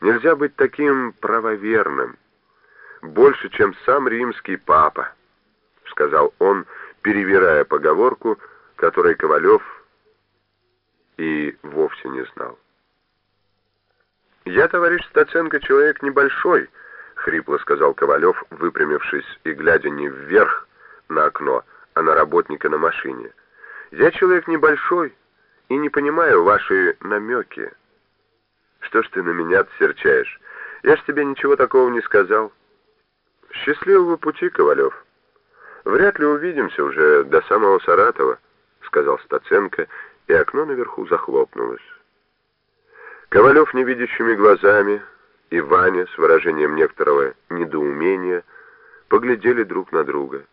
Нельзя быть таким правоверным, больше, чем сам римский папа, сказал он, перевирая поговорку, которой Ковалев и вовсе не знал. «Я, товарищ Стаценко, человек небольшой», — хрипло сказал Ковалев, выпрямившись и глядя не вверх на окно, а на работника на машине. «Я человек небольшой и не понимаю ваши намеки». «Что ж ты на меня серчаешь? Я ж тебе ничего такого не сказал». «Счастливого пути, Ковалев. Вряд ли увидимся уже до самого Саратова», — сказал Стаценко, и окно наверху захлопнулось. Ковалев невидящими глазами и Ваня с выражением некоторого недоумения поглядели друг на друга.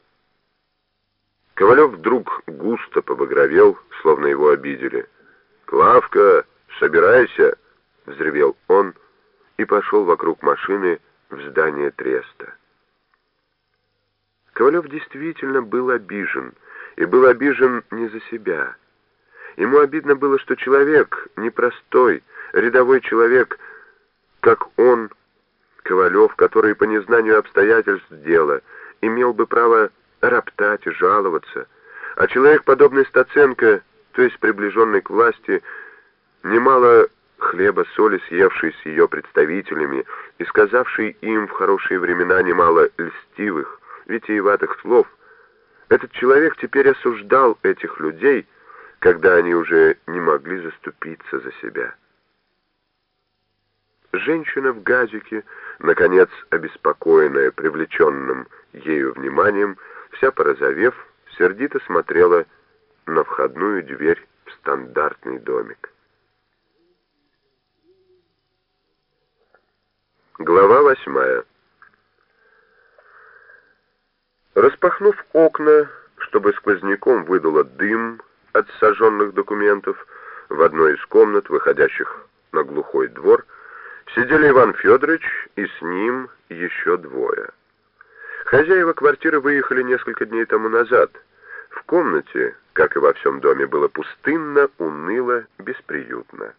Ковалев вдруг густо побагровел, словно его обидели. «Клавка, собирайся!» — взревел он и пошел вокруг машины в здание Треста. Ковалев действительно был обижен, и был обижен не за себя. Ему обидно было, что человек непростой, рядовой человек, как он, Ковалев, который по незнанию обстоятельств дела имел бы право роптать и жаловаться, а человек, подобный Стаценко, то есть приближенный к власти, немало хлеба, соли, съевший с ее представителями и сказавший им в хорошие времена немало льстивых, витиеватых слов, этот человек теперь осуждал этих людей, когда они уже не могли заступиться за себя. Женщина в газике, наконец обеспокоенная привлеченным ею вниманием, вся порозовев, сердито смотрела на входную дверь в стандартный домик. Глава восьмая. Распахнув окна, чтобы сквозняком выдуло дым от сожженных документов, в одной из комнат, выходящих на глухой двор, Сидели Иван Федорович и с ним еще двое. Хозяева квартиры выехали несколько дней тому назад. В комнате, как и во всем доме, было пустынно, уныло, бесприютно.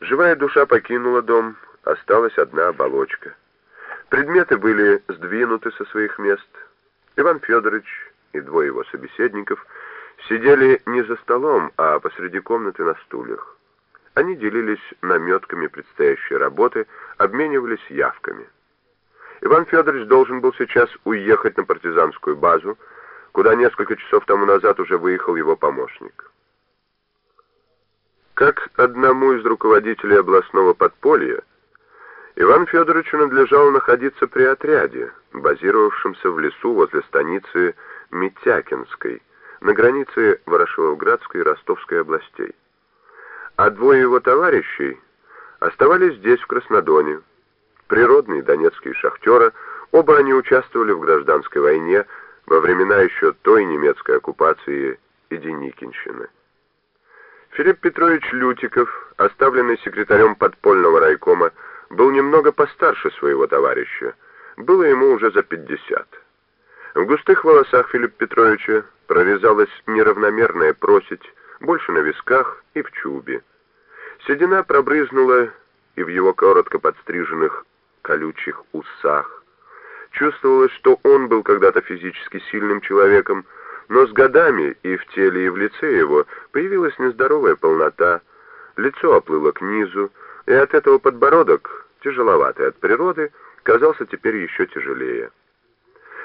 Живая душа покинула дом, осталась одна оболочка. Предметы были сдвинуты со своих мест. Иван Федорович и двое его собеседников сидели не за столом, а посреди комнаты на стульях. Они делились наметками предстоящей работы, обменивались явками. Иван Федорович должен был сейчас уехать на партизанскую базу, куда несколько часов тому назад уже выехал его помощник. Как одному из руководителей областного подполья, Иван Федоровичу надлежало находиться при отряде, базировавшемся в лесу возле станицы Митякинской, на границе Ворошиловградской и Ростовской областей а двое его товарищей оставались здесь, в Краснодоне. Природные донецкие шахтеры, оба они участвовали в гражданской войне во времена еще той немецкой оккупации и Деникинщины. Филипп Петрович Лютиков, оставленный секретарем подпольного райкома, был немного постарше своего товарища. Было ему уже за 50. В густых волосах Филиппа Петровича прорезалась неравномерная просить, больше на висках и в чубе. Седина пробрызнула и в его коротко подстриженных колючих усах. Чувствовалось, что он был когда-то физически сильным человеком, но с годами и в теле, и в лице его появилась нездоровая полнота, лицо оплыло к низу, и от этого подбородок, тяжеловатый от природы, казался теперь еще тяжелее.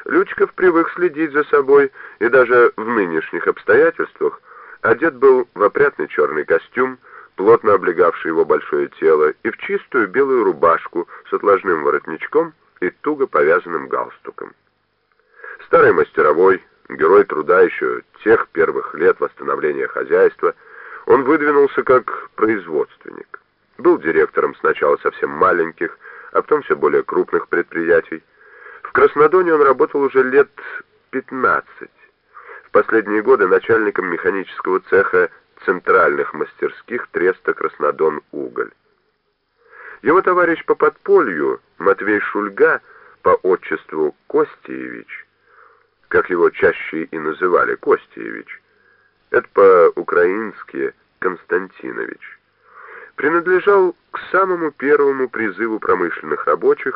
Лючков привык следить за собой, и даже в нынешних обстоятельствах Одет был в опрятный черный костюм, плотно облегавший его большое тело, и в чистую белую рубашку с отложным воротничком и туго повязанным галстуком. Старый мастеровой, герой труда еще тех первых лет восстановления хозяйства, он выдвинулся как производственник. Был директором сначала совсем маленьких, а потом все более крупных предприятий. В Краснодоне он работал уже лет 15, в последние годы начальником механического цеха центральных мастерских треста «Краснодон-Уголь». Его товарищ по подполью, Матвей Шульга, по отчеству Костеевич, как его чаще и называли Костеевич, это по-украински Константинович, принадлежал к самому первому призыву промышленных рабочих